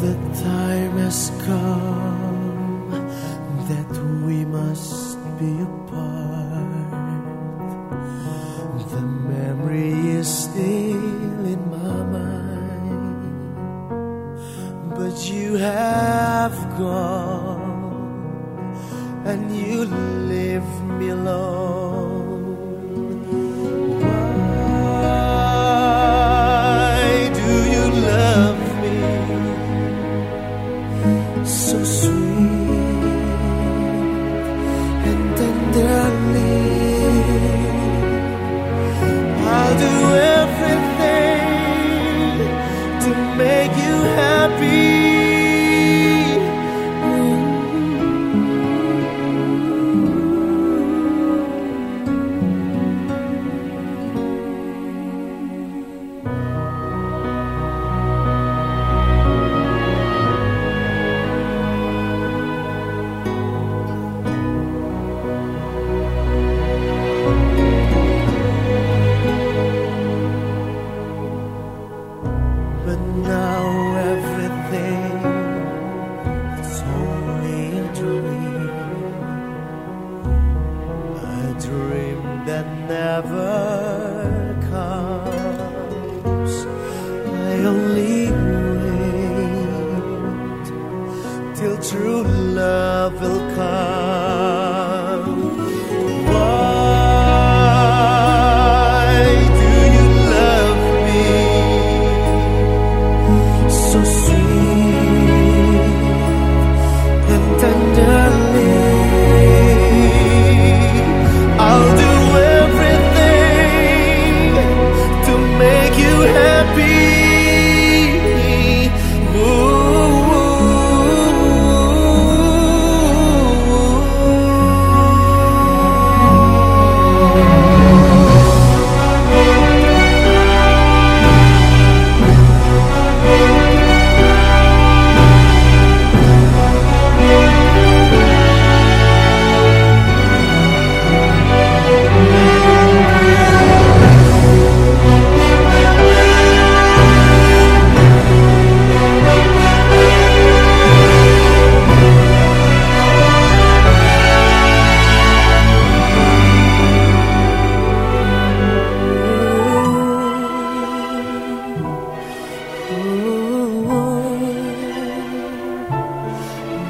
the time has come that we must be apart. The memory is still in my mind, but you have gone and you leave me alone. But now everything is only a dream, a dream that never comes. I only wait till true love will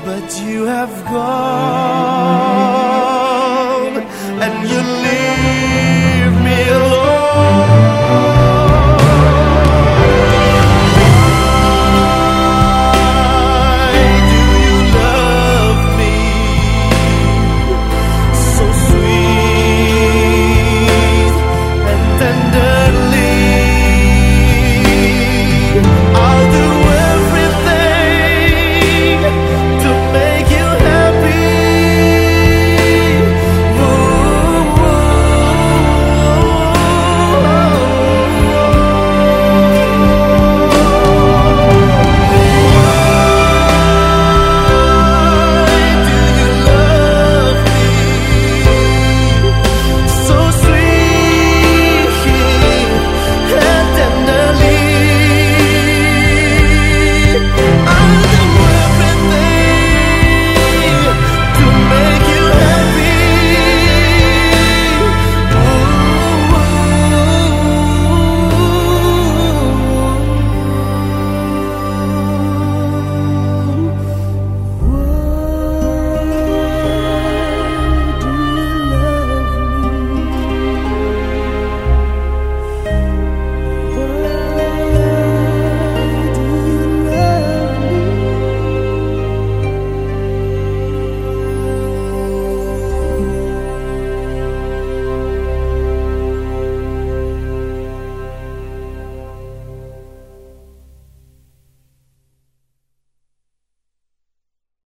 But you have gone and you leave.